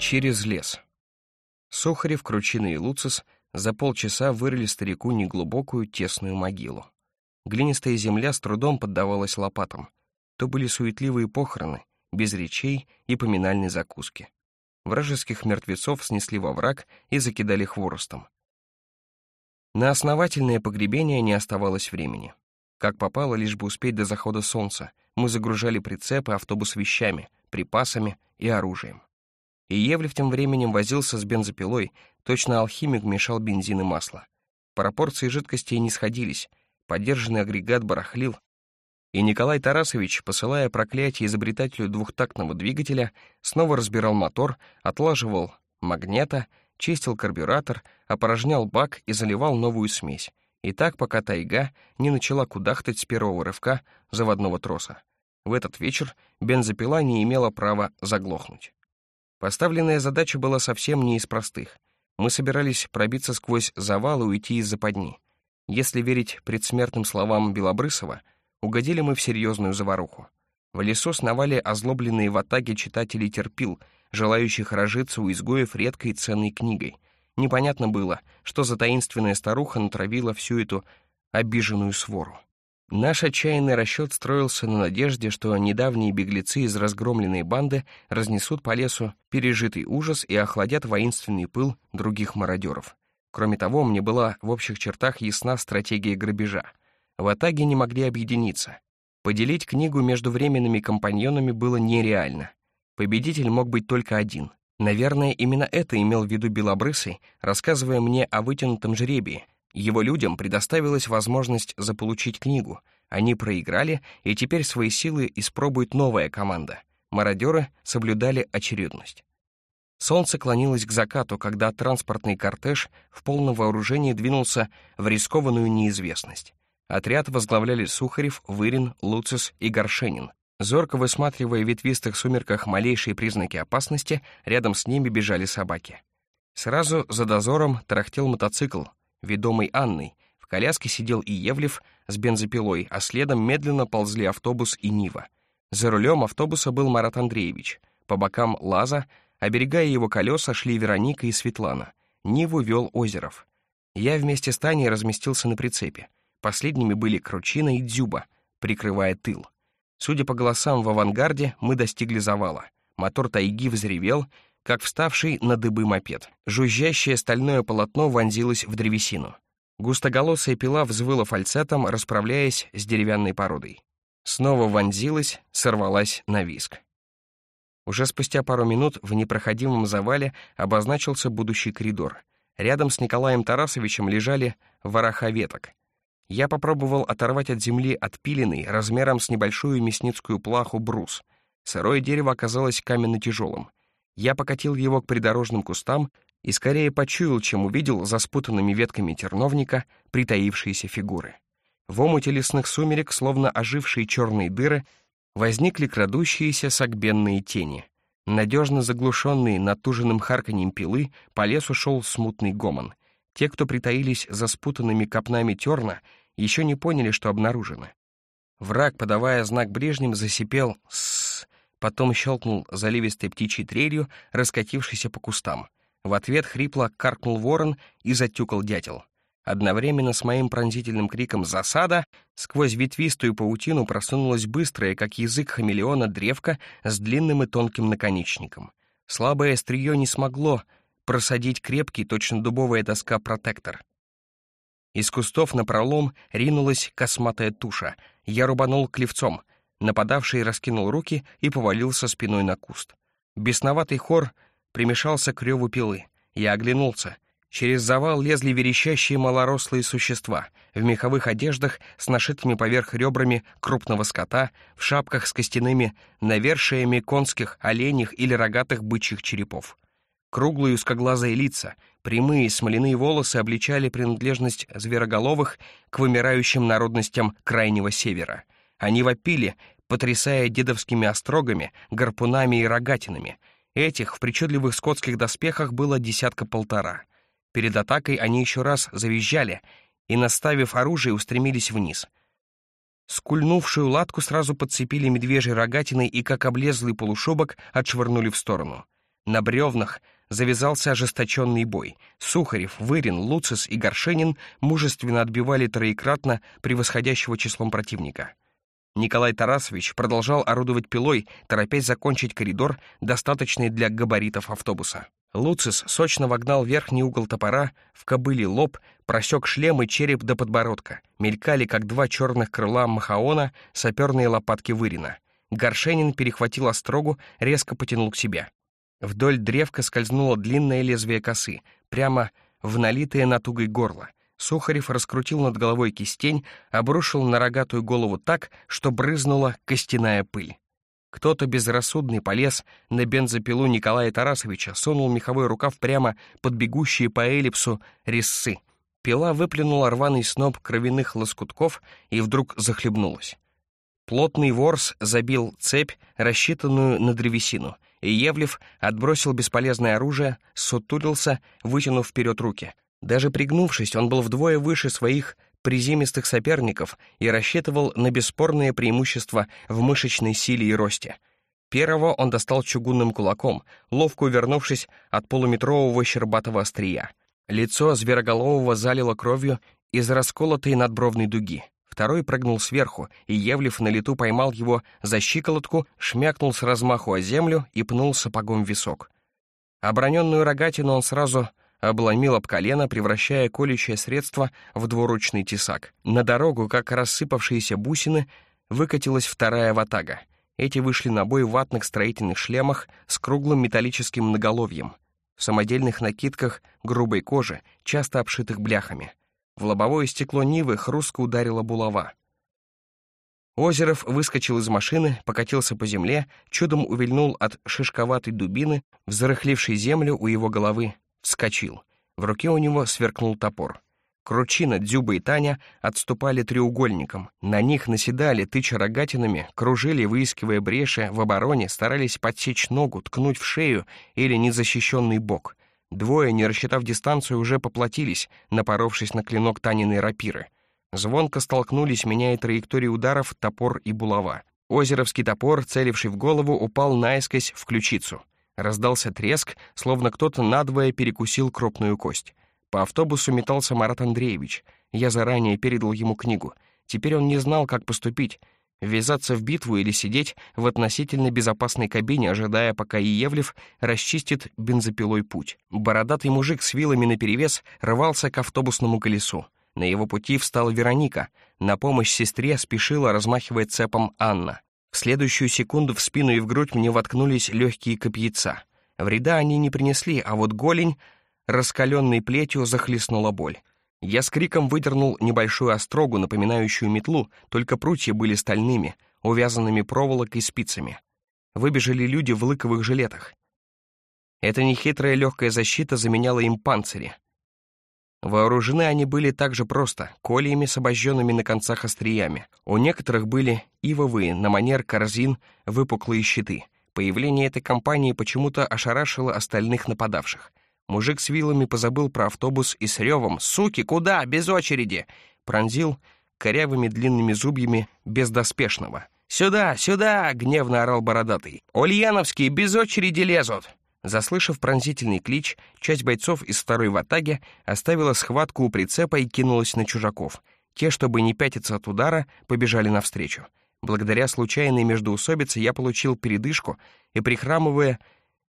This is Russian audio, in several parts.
Через лес. Сухарев, Кручина и Луцис за полчаса вырыли старику неглубокую тесную могилу. Глинистая земля с трудом поддавалась лопатам. То были суетливые похороны, без речей и поминальной закуски. Вражеских мертвецов снесли во враг и закидали хворостом. На основательное погребение не оставалось времени. Как попало, лишь бы успеть до захода солнца, мы загружали прицепы, автобус вещами, припасами и оружием. И Евлев тем временем возился с бензопилой, точно алхимик мешал бензин и масло. Пропорции жидкостей не сходились, подержанный агрегат барахлил, и Николай Тарасович, посылая проклятие изобретателю двухтактного двигателя, снова разбирал мотор, отлаживал магнета, чистил карбюратор, опорожнял бак и заливал новую смесь. И так, пока тайга не начала кудахтать с первого рывка заводного троса. В этот вечер бензопила не имела права заглохнуть. Поставленная задача была совсем не из простых. Мы собирались пробиться сквозь завал и уйти из западни. Если верить предсмертным словам Белобрысова, угодили мы в серьезную заваруху. В лесу сновали озлобленные в атаге читатели терпил, желающих разжиться у изгоев редкой ценной книгой. Непонятно было, что за таинственная старуха натравила всю эту обиженную свору. Наш отчаянный расчет строился на надежде, что недавние беглецы из разгромленной банды разнесут по лесу пережитый ужас и охладят воинственный пыл других мародеров. Кроме того, мне была в общих чертах ясна стратегия грабежа. В Атаге не могли объединиться. Поделить книгу между временными компаньонами было нереально. Победитель мог быть только один. Наверное, именно это имел в виду Белобрысый, рассказывая мне о вытянутом жребии — его людям предоставилась возможность заполучить книгу. Они проиграли, и теперь свои силы испробует новая команда. Мародеры соблюдали очередность. Солнце клонилось к закату, когда транспортный кортеж в полном вооружении двинулся в рискованную неизвестность. Отряд возглавляли Сухарев, Вырин, Луцис и Горшенин. Зорко высматривая в ветвистых сумерках малейшие признаки опасности, рядом с ними бежали собаки. Сразу за дозором тарахтел мотоцикл, ведомый Анной. В коляске сидел и Евлев с бензопилой, а следом медленно ползли автобус и Нива. За рулем автобуса был Марат Андреевич. По бокам Лаза, оберегая его колеса, шли Вероника и Светлана. Ниву вел Озеров. Я вместе с Таней разместился на прицепе. Последними были Кручина и Дзюба, прикрывая тыл. Судя по голосам в авангарде, мы достигли завала. Мотор тайги взревел, как вставший на дыбы мопед. Жужжащее стальное полотно вонзилось в древесину. Густоголосая пила взвыла фальцетом, расправляясь с деревянной породой. Снова вонзилась, сорвалась на виск. Уже спустя пару минут в непроходимом завале обозначился будущий коридор. Рядом с Николаем Тарасовичем лежали вороха веток. Я попробовал оторвать от земли отпиленный, размером с небольшую мясницкую плаху, брус. Сырое дерево оказалось каменно-тяжелым. Я покатил его к придорожным кустам и скорее почуял, чем увидел за спутанными ветками терновника притаившиеся фигуры. В омуте лесных сумерек, словно ожившие черные дыры, возникли крадущиеся согбенные тени. Надежно заглушенные натуженным харканьем пилы, по лесу шел смутный гомон. Те, кто притаились за спутанными копнами терна, еще не поняли, что обнаружено. Враг, подавая знак ближним, засипел «Сссс», потом щелкнул заливистой птичьей трелью, раскатившейся по кустам. В ответ хрипло каркнул ворон и затюкал дятел. Одновременно с моим пронзительным криком «Засада!» сквозь ветвистую паутину просунулась быстрая, как язык хамелеона, древка с длинным и тонким наконечником. Слабое острие не смогло просадить крепкий, точно дубовая доска, протектор. Из кустов напролом ринулась косматая туша. Я рубанул клевцом. Нападавший раскинул руки и повалился спиной на куст. Бесноватый хор примешался к реву пилы. Я оглянулся. Через завал лезли верещащие малорослые существа в меховых одеждах с нашитыми поверх ребрами крупного скота, в шапках с костяными навершиями конских, оленях или рогатых бычьих черепов. Круглые узкоглазые лица, прямые смоляные волосы обличали принадлежность звероголовых к вымирающим народностям Крайнего Севера — они вопили, потрясая дедовскими острогами, гарпунами и рогатинами. Этих в причудливых скотских доспехах было десятка-полтора. Перед атакой они еще раз завизжали и, наставив оружие, устремились вниз. Скульнувшую латку сразу подцепили медвежьей рогатиной и, как облезлый полушубок, отшвырнули в сторону. На бревнах завязался ожесточенный бой. Сухарев, Вырин, Луцис и Горшенин мужественно отбивали троекратно превосходящего числом противника. Николай Тарасович продолжал орудовать пилой, торопясь закончить коридор, достаточный для габаритов автобуса. Луцис сочно вогнал верхний угол топора, в кобыле лоб, просек шлем и череп до подбородка. Мелькали, как два черных крыла махаона, саперные лопатки вырина. Горшенин перехватил острогу, резко потянул к себе. Вдоль древка скользнуло длинное лезвие косы, прямо в налитое натугой горло. Сухарев раскрутил над головой кистень, обрушил на рогатую голову так, что брызнула костяная пыль. Кто-то безрассудный полез на бензопилу Николая Тарасовича, сунул меховой рукав прямо под бегущие по эллипсу резцы. Пила выплюнула рваный сноп кровяных лоскутков и вдруг захлебнулась. Плотный ворс забил цепь, рассчитанную на древесину, и Евлев отбросил бесполезное оружие, сутулился, вытянув вперед руки. Даже пригнувшись, он был вдвое выше своих приземистых соперников и рассчитывал на бесспорное преимущество в мышечной силе и росте. Первого он достал чугунным кулаком, ловко увернувшись от полуметрового щербатого острия. Лицо звероголового залило кровью из расколотой надбровной дуги. Второй прыгнул сверху, и Евлев на лету поймал его за щиколотку, шмякнул с размаху о землю и пнул сапогом в висок. Оброненную рогатину он сразу обломил об колено, превращая колющее средство в двуручный тесак. На дорогу, как рассыпавшиеся бусины, выкатилась вторая ватага. Эти вышли на бой в ватных строительных шлемах с круглым металлическим наголовьем, в самодельных накидках грубой кожи, часто обшитых бляхами. В лобовое стекло Нивы хрустко ударила булава. Озеров выскочил из машины, покатился по земле, чудом увильнул от шишковатой дубины, взрыхлившей землю у его головы, Вскочил. В руке у него сверкнул топор. Кручина, Дзюба и Таня отступали треугольником. На них наседали, тыча рогатинами, кружили, выискивая бреши в обороне, старались подсечь ногу, ткнуть в шею или незащищенный бок. Двое, не рассчитав дистанцию, уже поплатились, напоровшись на клинок Таниной рапиры. Звонко столкнулись, меняя траектории ударов, топор и булава. Озеровский топор, целивший в голову, упал наискось в ключицу. Раздался треск, словно кто-то надвое перекусил крупную кость. По автобусу метался Марат Андреевич. Я заранее передал ему книгу. Теперь он не знал, как поступить. Ввязаться в битву или сидеть в относительно безопасной кабине, ожидая, пока Иевлев расчистит бензопилой путь. Бородатый мужик с вилами наперевес рвался к автобусному колесу. На его пути встала Вероника. На помощь сестре спешила, размахивая цепом Анна. В следующую секунду в спину и в грудь мне воткнулись легкие копьяца. Вреда они не принесли, а вот голень, раскаленной плетью, захлестнула боль. Я с криком выдернул небольшую острогу, напоминающую метлу, только прутья были стальными, увязанными проволокой и спицами. Выбежали люди в лыковых жилетах. Эта нехитрая легкая защита заменяла им панцири. Вооружены они были также просто, кольями с обожженными на концах остриями. У некоторых были ивовые, на манер корзин, выпуклые щиты. Появление этой компании почему-то ошарашило остальных нападавших. Мужик с вилами позабыл про автобус и с ревом «Суки, куда? Без очереди!» пронзил корявыми длинными зубьями бездоспешного. «Сюда, сюда!» — гневно орал бородатый. «Ульяновские без очереди лезут!» Заслышав пронзительный клич, часть бойцов из второй ватаги оставила схватку у прицепа и кинулась на чужаков. Те, чтобы не пятиться от удара, побежали навстречу. Благодаря случайной междоусобице я получил передышку и, прихрамывая,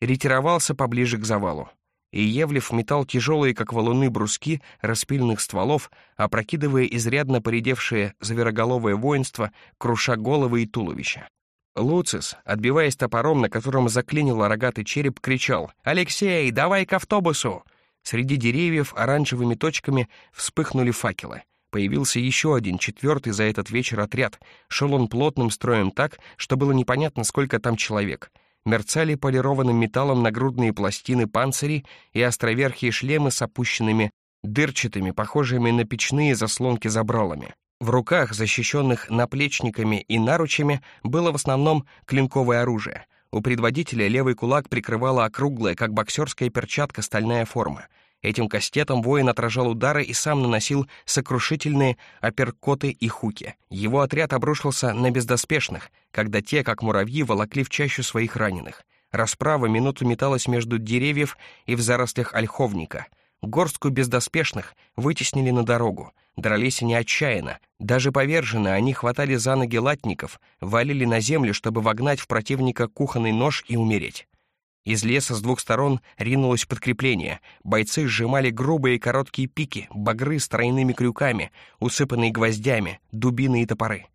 ретировался поближе к завалу. И Евлев метал тяжелые, как валуны, бруски распильных стволов, опрокидывая изрядно поредевшее звероголовое воинство, круша головы и туловища. Луцис, отбиваясь топором, на котором заклинил рогатый череп, кричал «Алексей, давай к автобусу!» Среди деревьев оранжевыми точками вспыхнули факелы. Появился еще один, четвертый за этот вечер отряд. Шел он плотным строем так, что было непонятно, сколько там человек. Мерцали полированным металлом нагрудные пластины панцирей и островерхие шлемы с опущенными дырчатыми, похожими на печные заслонки забралами. В руках, защищенных наплечниками и наручами, было в основном клинковое оружие. У предводителя левый кулак прикрывала округлая, как боксерская перчатка, стальная форма. Этим кастетом воин отражал удары и сам наносил сокрушительные апперкоты и хуки. Его отряд обрушился на бездоспешных, когда те, как муравьи, волокли в чащу своих раненых. Расправа минуту металась между деревьев и в зарослях ольховника. Горстку бездоспешных вытеснили на дорогу. Дрались они отчаянно. Даже поверженные они хватали за ноги латников, валили на землю, чтобы вогнать в противника кухонный нож и умереть. Из леса с двух сторон ринулось подкрепление. Бойцы сжимали грубые короткие пики, багры с тройными крюками, усыпанные гвоздями, дубины и топоры.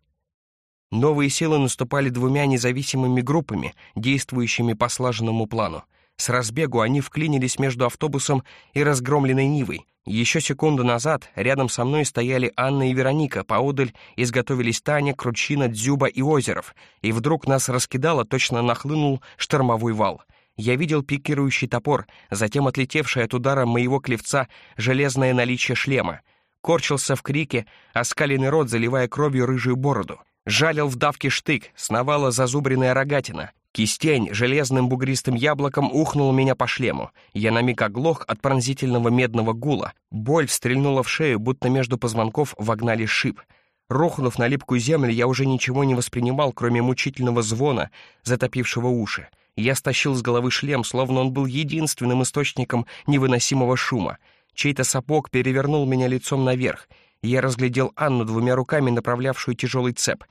Новые силы наступали двумя независимыми группами, действующими по слаженному плану. С разбегу они вклинились между автобусом и разгромленной Нивой. Еще секунду назад рядом со мной стояли Анна и Вероника, поодаль изготовились Таня, Кручина, Дзюба и Озеров, и вдруг нас раскидало, точно нахлынул штормовой вал — я видел пикирующий топор, затем отлетевшее от удара моего клевца железное наличие шлема. Корчился в крике, оскаленный рот, заливая кровью рыжую бороду. Жалил в давке штык, сновала зазубренная рогатина. Кистень железным бугристым яблоком ухнул меня по шлему. Я на миг оглох от пронзительного медного гула. Боль стрельнула в шею, будто между позвонков вогнали шип. Рухнув на липкую землю, я уже ничего не воспринимал, кроме мучительного звона, затопившего уши. Я стащил с головы шлем, словно он был единственным источником невыносимого шума. Чей-то сапог перевернул меня лицом наверх. Я разглядел Анну двумя руками, направлявшую тяжелый цеп.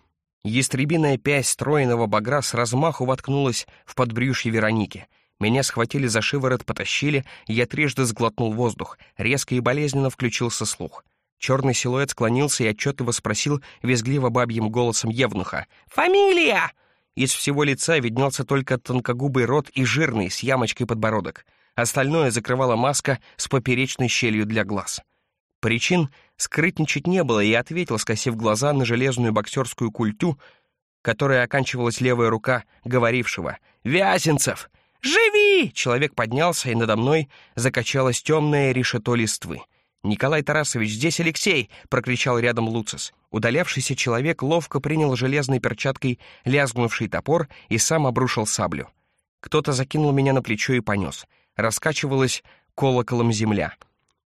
Ястребиная пязь стройного багра с размаху воткнулась в подбрюшье Вероники. Меня схватили за шиворот, потащили, я трижды сглотнул воздух. Резко и болезненно включился слух. Черный силуэт склонился и отчетливо спросил визгливо бабьим голосом Евнуха. «Фамилия!» Из всего лица виднелся только тонкогубый рот и жирный, с ямочкой подбородок. Остальное закрывала маска с поперечной щелью для глаз. Причин скрытничать не было, и ответил, скосив глаза на железную боксерскую культю, которой оканчивалась левая рука говорившего. «Вязенцев! Живи!» Человек поднялся, и надо мной закачалось темное решето листвы. «Николай Тарасович, здесь Алексей!» — прокричал рядом Луцис. Удалявшийся человек ловко принял железной перчаткой лязгнувший топор и сам обрушил саблю. Кто-то закинул меня на плечо и понес. Раскачивалась колоколом земля —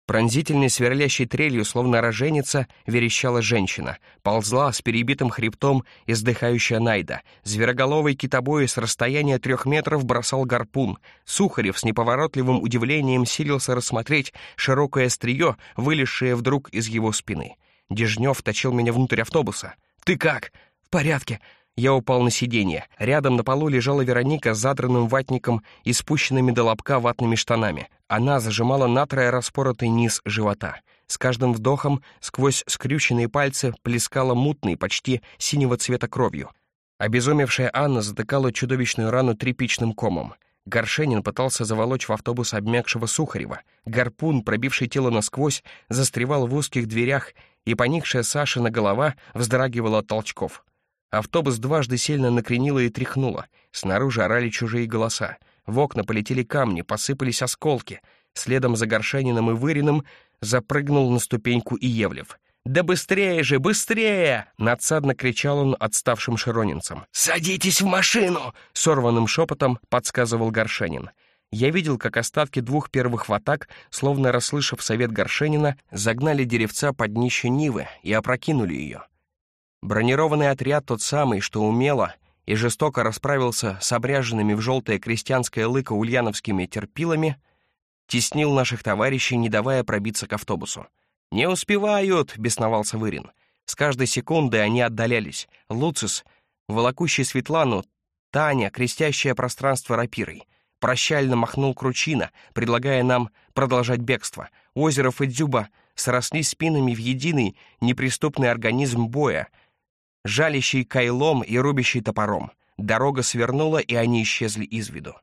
Пронзительной сверлящей трелью, словно роженица, верещала женщина. Ползла с перебитым хребтом издыхающая Найда. Звероголовый китобой с расстояния трех метров бросал гарпун. Сухарев с неповоротливым удивлением силился рассмотреть широкое острие, вылезшее вдруг из его спины. Дежнев точил меня внутрь автобуса. «Ты как?» «В порядке», я упал на сиденье. Рядом на полу лежала Вероника с задранным ватником и спущенными до лобка ватными штанами. Она зажимала натрое распоротый низ живота. С каждым вдохом сквозь скрюченные пальцы плескала мутной, почти синего цвета кровью. Обезумевшая Анна затыкала чудовищную рану тряпичным комом. Горшенин пытался заволочь в автобус обмякшего Сухарева. Гарпун, пробивший тело насквозь, застревал в узких дверях, и поникшая Сашина голова вздрагивала от толчков. Автобус дважды сильно накренило и тряхнуло. Снаружи орали чужие голоса. В окна полетели камни, посыпались осколки. Следом за Горшениным и Выриным запрыгнул на ступеньку Иевлев. «Да быстрее же, быстрее!» — надсадно кричал он отставшим широнинцам. «Садитесь в машину!» — сорванным шепотом подсказывал Горшенин. Я видел, как остатки двух первых ватак, словно расслышав совет Горшенина, загнали деревца под днище Нивы и опрокинули ее. Бронированный отряд тот самый, что умело и жестоко расправился с обряженными в желтое крестьянское лыко ульяновскими терпилами, теснил наших товарищей, не давая пробиться к автобусу. «Не успевают!» — бесновался Вырин. С каждой секундой они отдалялись. Луцис, волокущий Светлану, Таня, крестящее пространство рапирой. Прощально махнул Кручина, предлагая нам продолжать бегство. Озеров и Дзюба срослись спинами в единый неприступный организм боя — жалящий кайлом и рубящий топором. Дорога свернула, и они исчезли из виду.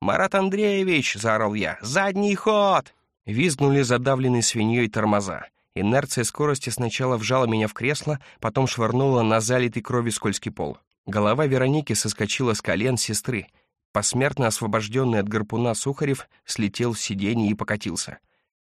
«Марат Андреевич!» — заорал я. «Задний ход!» Визгнули задавленные свиньей тормоза. Инерция скорости сначала вжала меня в кресло, потом швырнула на залитый кровью скользкий пол. Голова Вероники соскочила с колен сестры. Посмертно освобожденный от гарпуна Сухарев слетел с сиденья и покатился.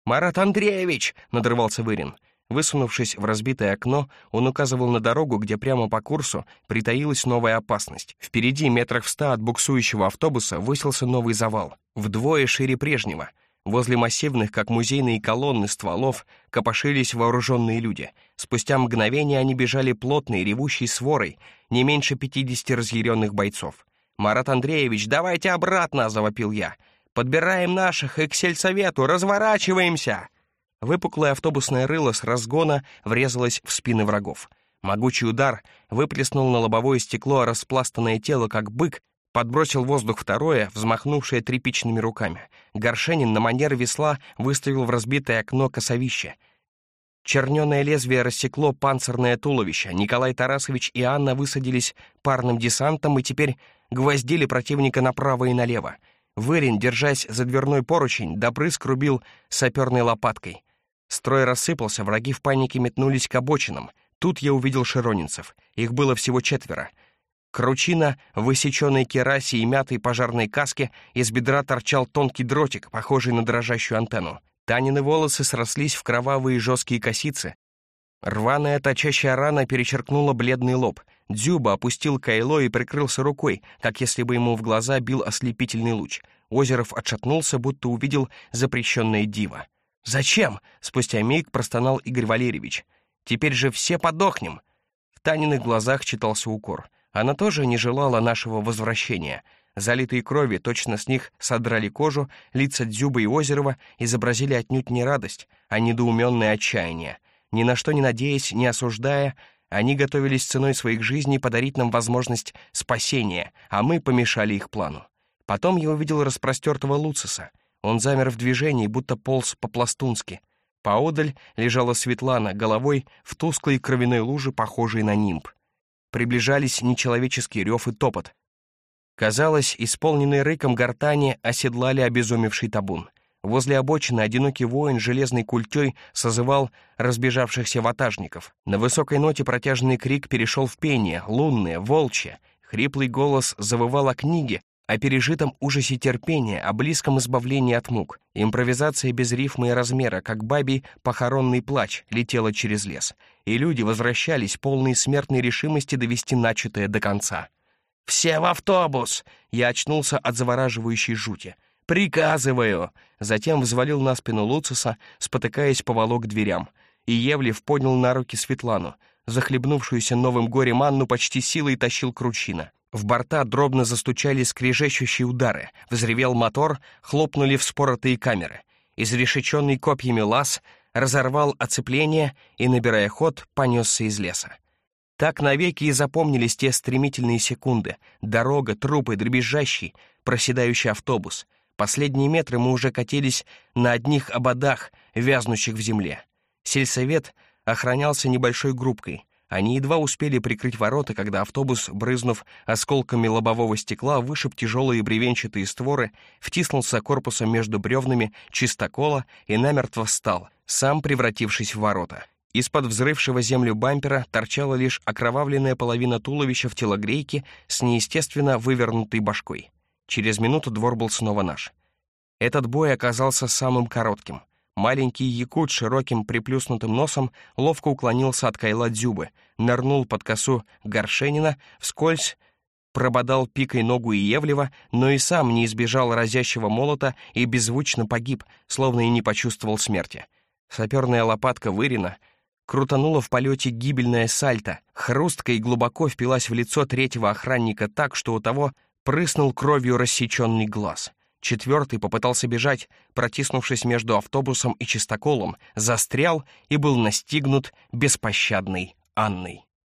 «Марат Андреевич!» — надрывался Вырин. Высунувшись в разбитое окно, он указывал на дорогу, где прямо по курсу притаилась новая опасность. Впереди, метрах в ста от буксующего автобуса, высился новый завал, вдвое шире прежнего. Возле массивных, как музейные колонны стволов, копошились вооруженные люди. Спустя мгновение они бежали плотной, ревущей сворой, не меньше пятидесяти разъяренных бойцов. «Марат Андреевич, давайте обратно!» — завопил я. «Подбираем наших и к сельсовету! Разворачиваемся!» Выпуклое автобусное рыло с разгона врезалось в спины врагов. Могучий удар выплеснул на лобовое стекло распластанное тело, как бык, подбросил воздух второе, взмахнувшее тряпичными руками. Горшенин на манер весла выставил в разбитое окно косовище. Черненое лезвие рассекло панцирное туловище. Николай Тарасович и Анна высадились парным десантом и теперь гвоздили противника направо и налево. Вырин, держась за дверной поручень, допрыск рубил саперной лопаткой. Строй рассыпался, враги в панике метнулись к обочинам. Тут я увидел широнинцев. Их было всего четверо. Кручина, высеченной керасе и мятой пожарной каске, из бедра торчал тонкий дротик, похожий на дрожащую антенну. Танины волосы срослись в кровавые жесткие косицы. Рваная точащая рана перечеркнула бледный лоб. Дзюба опустил кайло и прикрылся рукой, как если бы ему в глаза бил ослепительный луч. Озеров отшатнулся, будто увидел запрещенное диво. «Зачем?» — спустя миг простонал Игорь Валерьевич. «Теперь же все подохнем!» В Таниных глазах читался укор. Она тоже не желала нашего возвращения. Залитые крови, точно с них содрали кожу, лица Дзюба и Озерова изобразили отнюдь не радость, а недоуменное отчаяние. Ни на что не надеясь, не осуждая, они готовились ценой своих жизней подарить нам возможность спасения, а мы помешали их плану. Потом я увидел распростертого Луциса — он замер в движении, будто полз по-пластунски. Поодаль лежала Светлана, головой в тусклой кровяной луже, похожей на нимб. Приближались нечеловеческий рев и топот. Казалось, исполненные рыком гортани оседлали обезумевший табун. Возле обочины одинокий воин железной культей созывал разбежавшихся ватажников. На высокой ноте протяжный крик перешел в пение, лунное, волчье. Хриплый голос завывал о книге, о пережитом ужасе терпения, о близком избавлении от мук. Импровизация без рифма и размера, как бабий похоронный плач, летела через лес. И люди возвращались, полные смертной решимости довести начатое до конца. «Все в автобус!» Я очнулся от завораживающей жути. «Приказываю!» Затем взвалил на спину Луциса, спотыкаясь поволок к дверям. И Евлев поднял на руки Светлану. Захлебнувшуюся новым горем Анну почти силой тащил Кручина. В борта дробно застучали скрежещущие удары, взревел мотор, хлопнули вспоротые камеры. Изрешеченный копьями лаз разорвал оцепление и, набирая ход, понесся из леса. Так навеки и запомнились те стремительные секунды. Дорога, трупы, дребезжащий, проседающий автобус. Последние метры мы уже катились на одних ободах, вязнущих в земле. Сельсовет охранялся небольшой группкой. Они едва успели прикрыть ворота, когда автобус, брызнув осколками лобового стекла, вышиб тяжелые бревенчатые створы, втиснулся корпусом между бревнами чистокола и намертво встал, сам превратившись в ворота. Из-под взрывшего землю бампера торчала лишь окровавленная половина туловища в телогрейке с неестественно вывернутой башкой. Через минуту двор был снова наш. Этот бой оказался самым коротким. Маленький якут с широким приплюснутым носом ловко уклонился от кайла дзюбы, нырнул под косу Горшенина, вскользь прободал пикой ногу Иевлева, но и сам не избежал разящего молота и беззвучно погиб, словно и не почувствовал смерти. Саперная лопатка Вырина крутанула в полете гибельное сальто, хрустко и глубоко впилась в лицо третьего охранника так, что у того прыснул кровью рассеченный глаз. Четвертый попытался бежать, протиснувшись между автобусом и чистоколом, застрял и был настигнут беспощадной Анной.